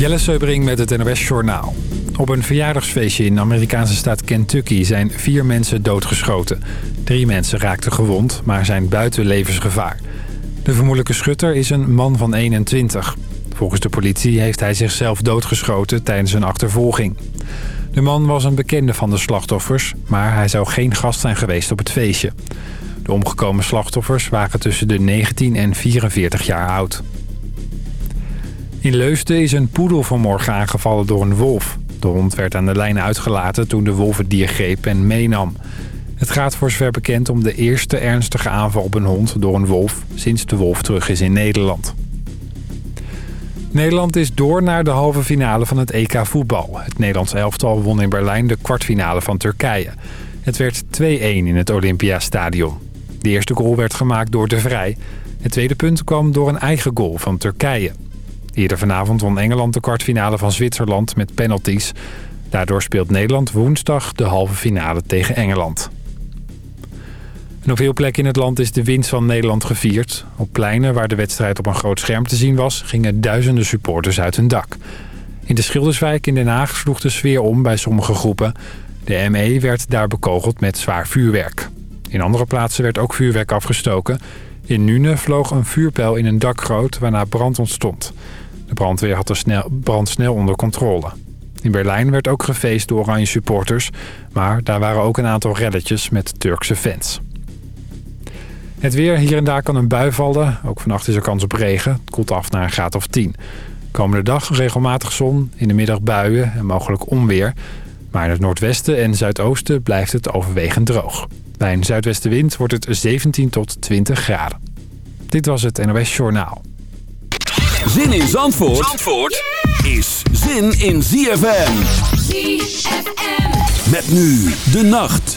Jelle Seubering met het NOS Journaal. Op een verjaardagsfeestje in de Amerikaanse staat Kentucky zijn vier mensen doodgeschoten. Drie mensen raakten gewond, maar zijn buiten levensgevaar. De vermoedelijke schutter is een man van 21. Volgens de politie heeft hij zichzelf doodgeschoten tijdens een achtervolging. De man was een bekende van de slachtoffers, maar hij zou geen gast zijn geweest op het feestje. De omgekomen slachtoffers waren tussen de 19 en 44 jaar oud. In Leusden is een poedel vanmorgen aangevallen door een wolf. De hond werd aan de lijn uitgelaten toen de wolf het dier greep en meenam. Het gaat voor zover bekend om de eerste ernstige aanval op een hond door een wolf... sinds de wolf terug is in Nederland. Nederland is door naar de halve finale van het EK voetbal. Het Nederlands elftal won in Berlijn de kwartfinale van Turkije. Het werd 2-1 in het Olympiastadion. De eerste goal werd gemaakt door De Vrij. Het tweede punt kwam door een eigen goal van Turkije. Eerder vanavond won Engeland de kwartfinale van Zwitserland met penalties. Daardoor speelt Nederland woensdag de halve finale tegen Engeland. En op veel plekken in het land is de winst van Nederland gevierd. Op pleinen waar de wedstrijd op een groot scherm te zien was... gingen duizenden supporters uit hun dak. In de Schilderswijk in Den Haag sloeg de sfeer om bij sommige groepen. De ME werd daar bekogeld met zwaar vuurwerk. In andere plaatsen werd ook vuurwerk afgestoken. In Nune vloog een vuurpijl in een dakgroot waarna brand ontstond. De brandweer had de brand snel onder controle. In Berlijn werd ook gefeest door oranje supporters... maar daar waren ook een aantal relletjes met Turkse fans. Het weer, hier en daar kan een bui vallen. Ook vannacht is er kans op regen. Het koelt af naar een graad of 10. Komende dag regelmatig zon, in de middag buien en mogelijk onweer. Maar in het noordwesten en zuidoosten blijft het overwegend droog. Bij een zuidwestenwind wordt het 17 tot 20 graden. Dit was het NOS Journaal. Zin in Zandvoort, Zandvoort is zin in ZFM. ZFM. Met nu de nacht.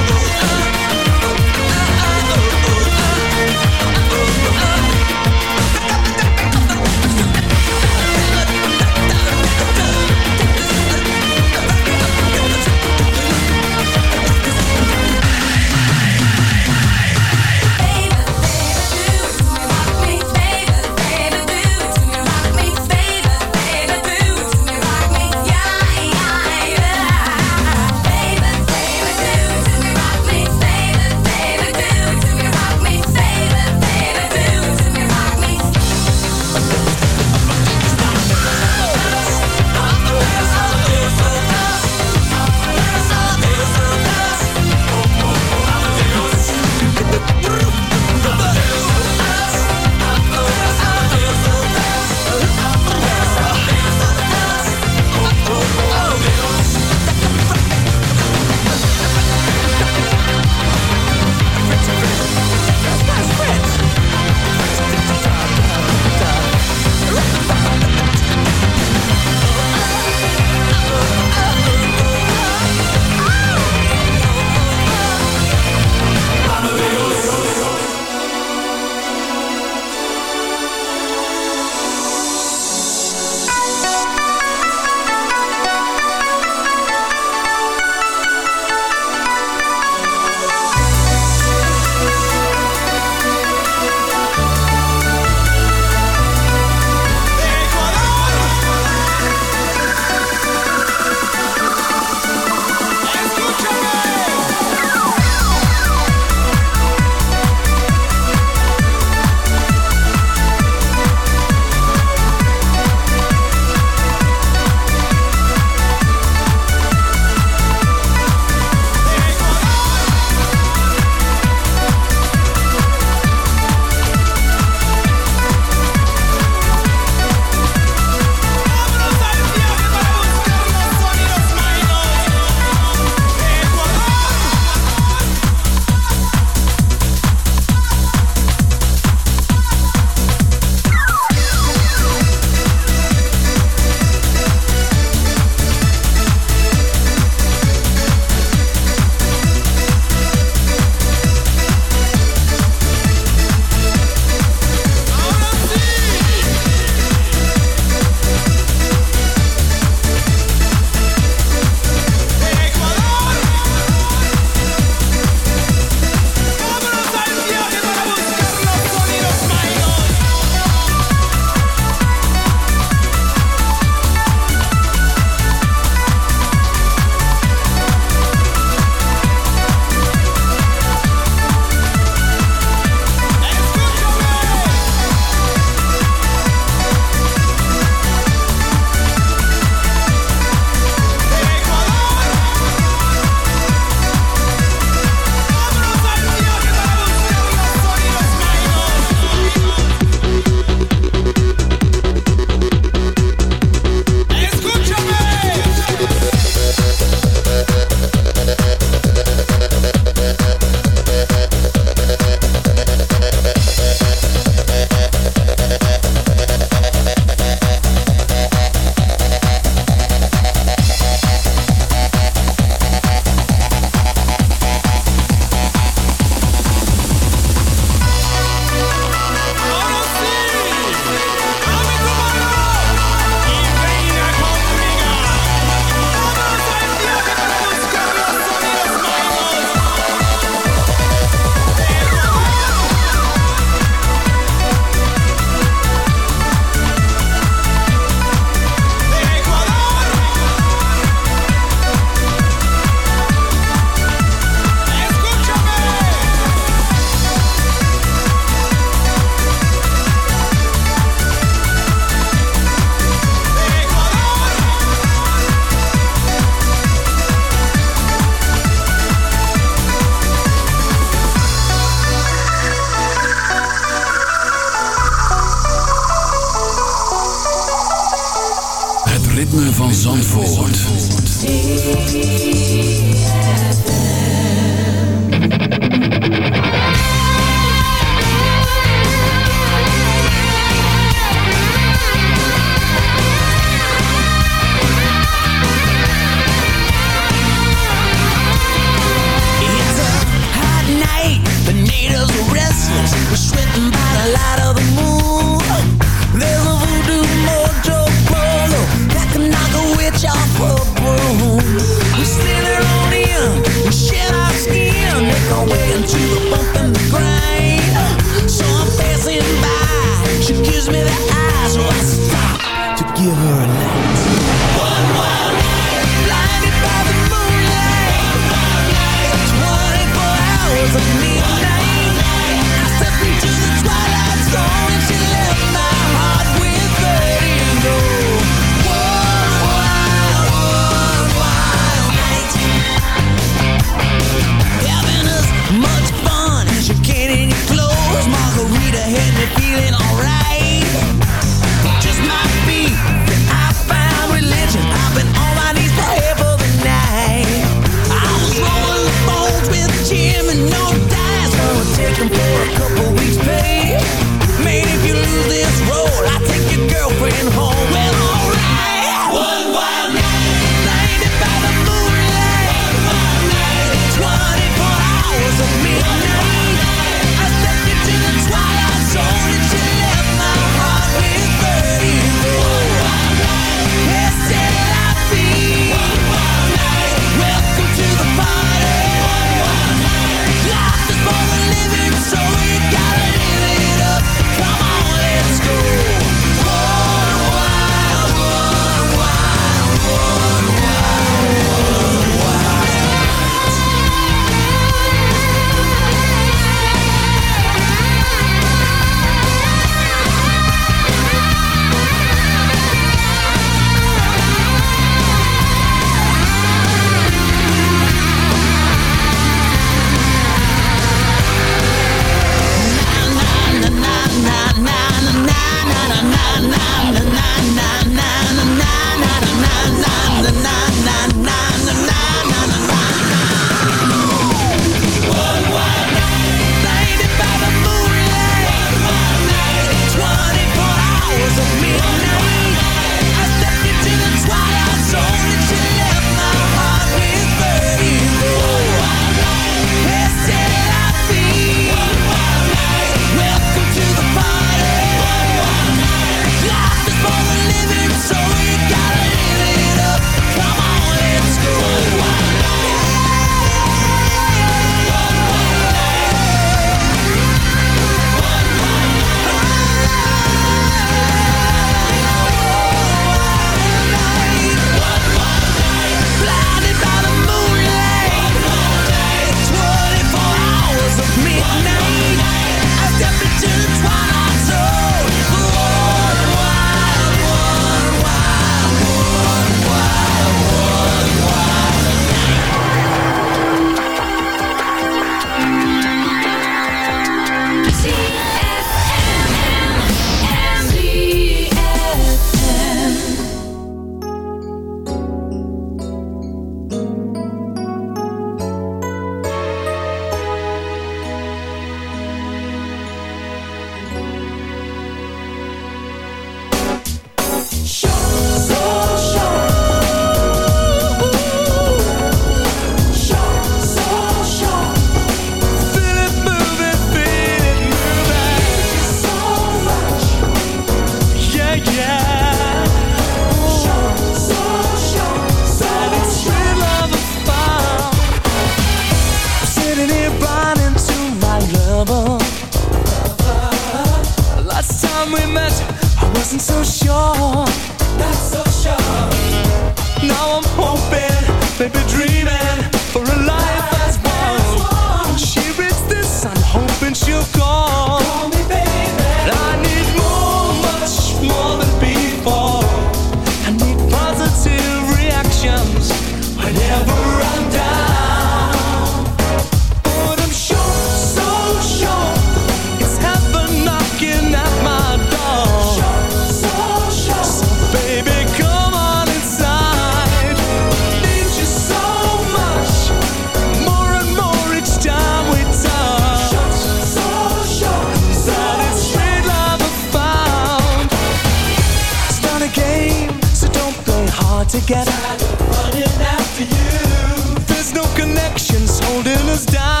Together. Running after you. There's no connections holding us down.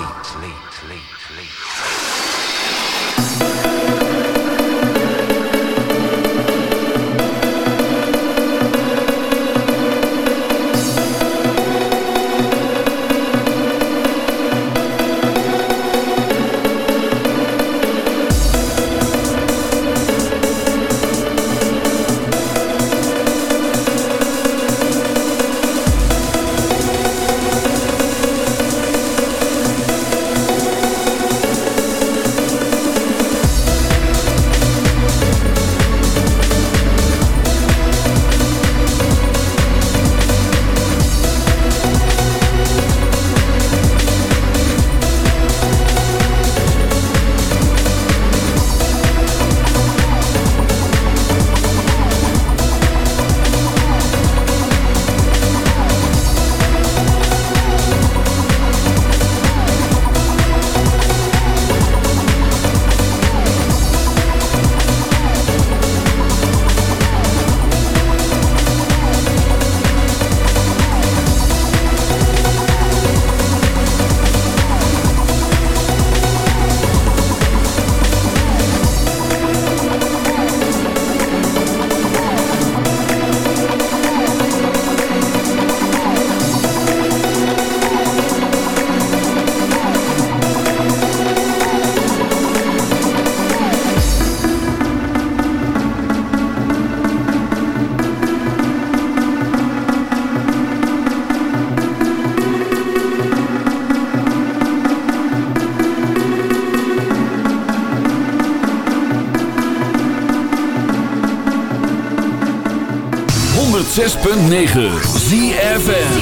106.9 ZFM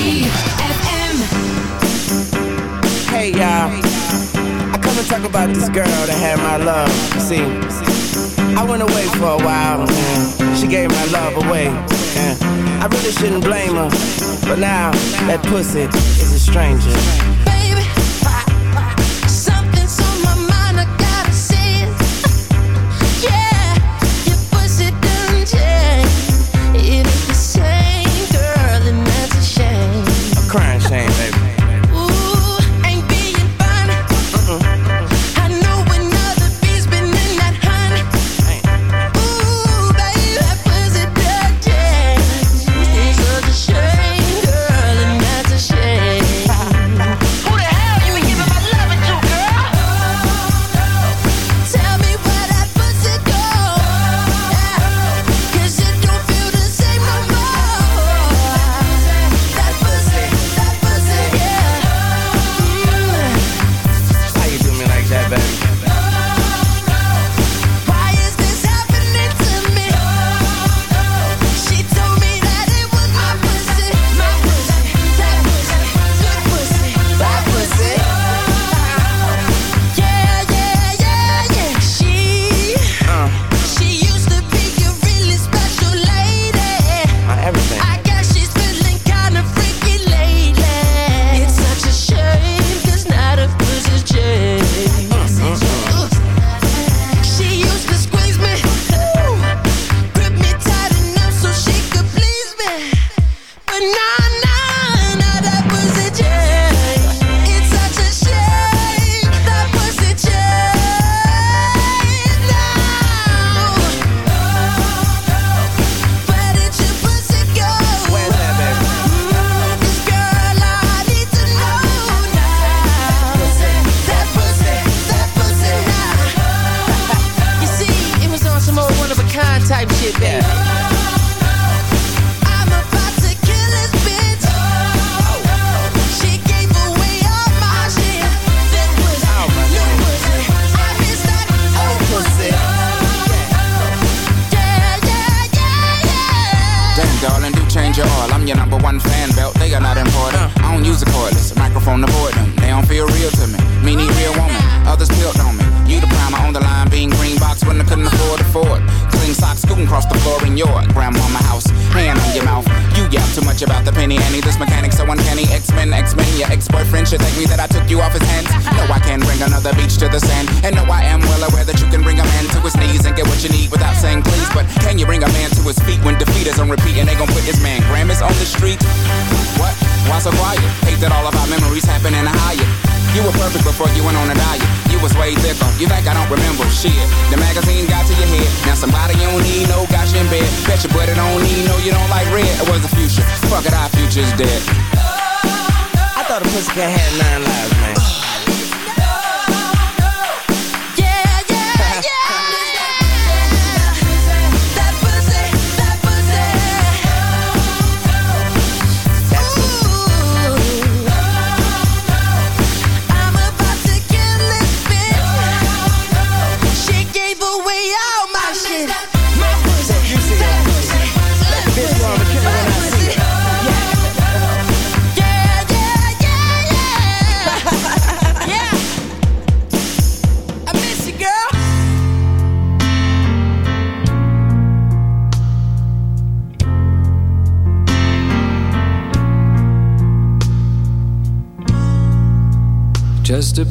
Hey y'all. I come and talk about this girl that had my love. See I went away for a while She gave my love away I really shouldn't blame her But now that pussy is a stranger.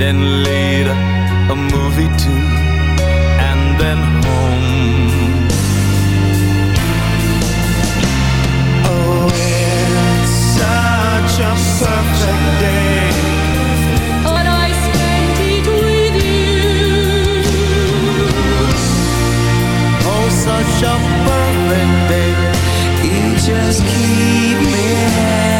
then later a movie too, and then home. Oh, it's such a perfect day. When I spent it with you. Oh, such a perfect day. You just keep me happy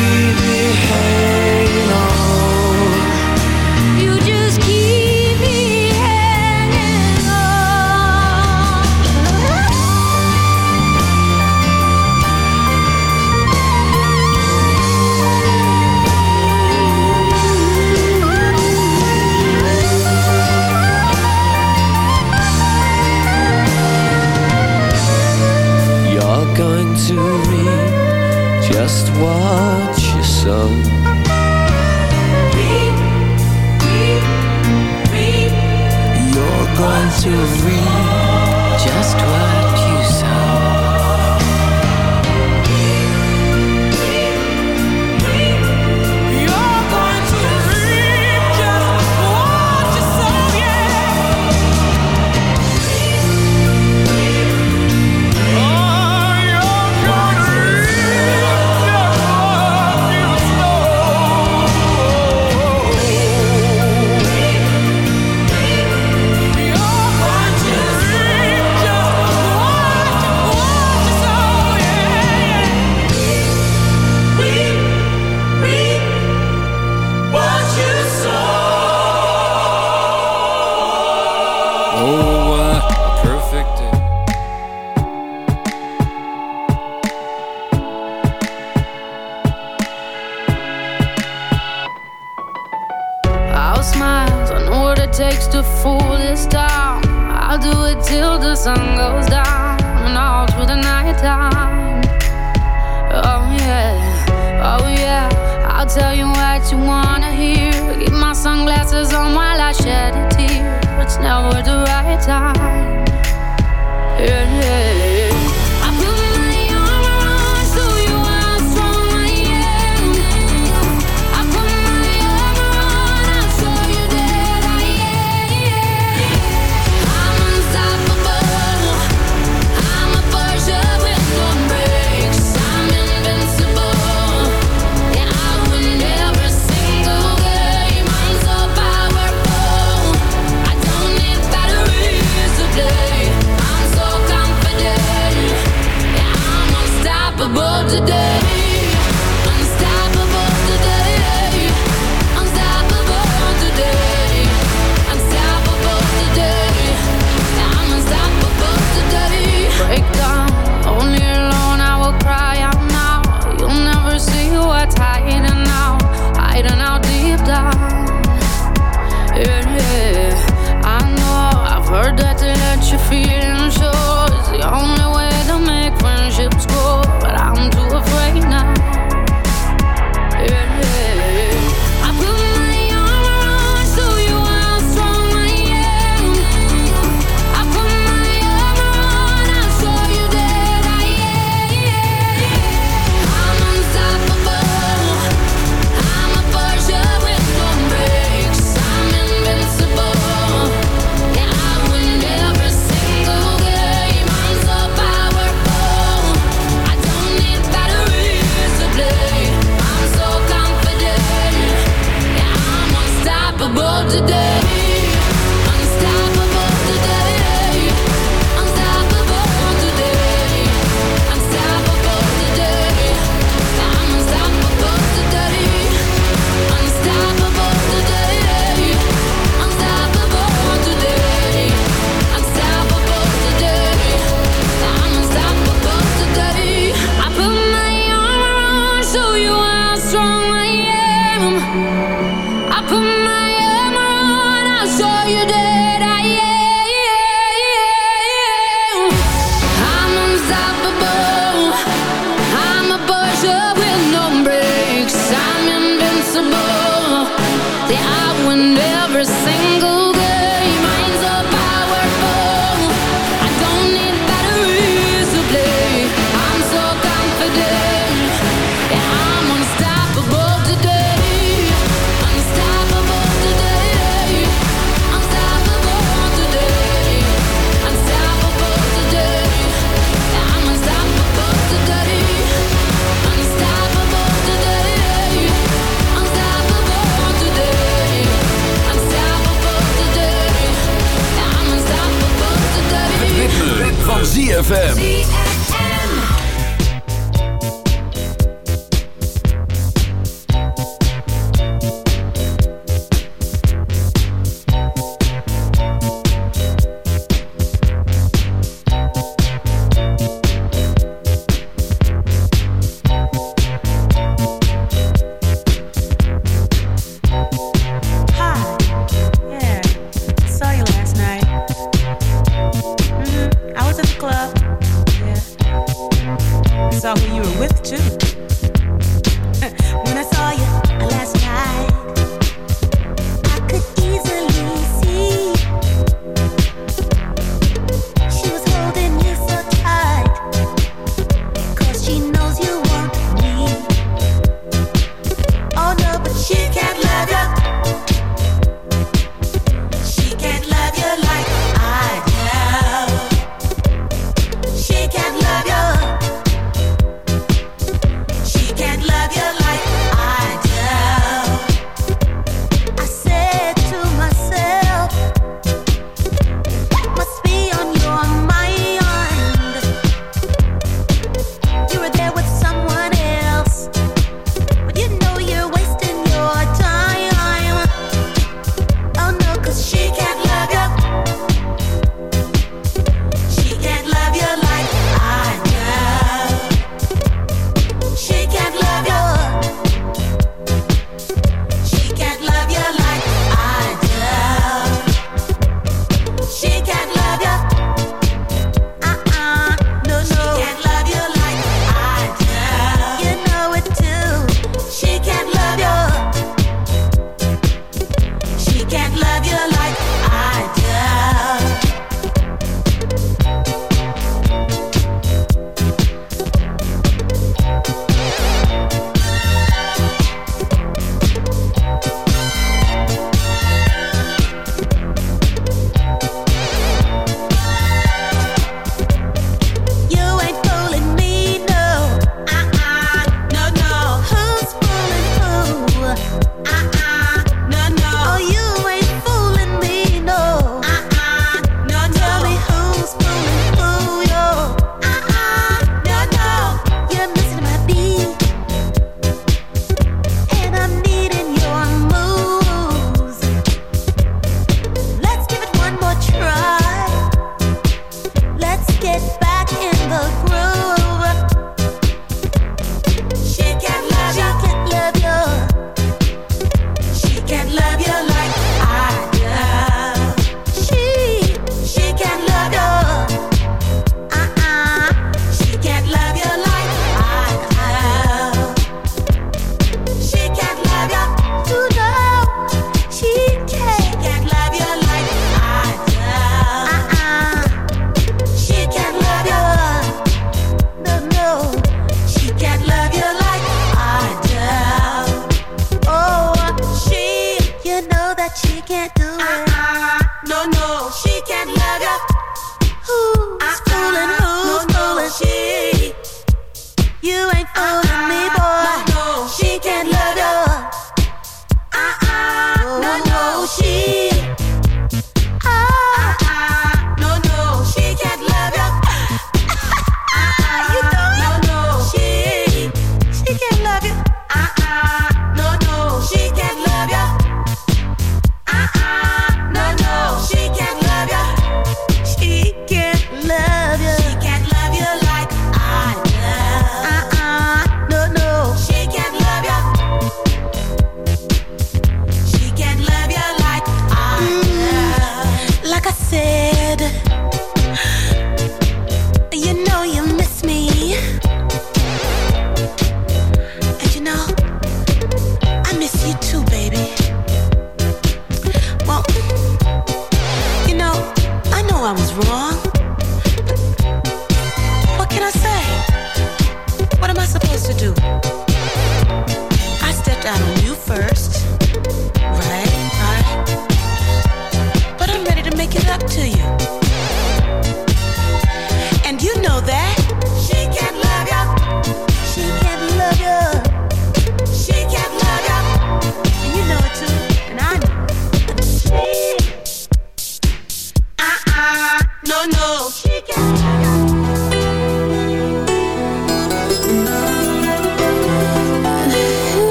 just watch your son. Reap, reap, reap. You're going to reap. ZFM.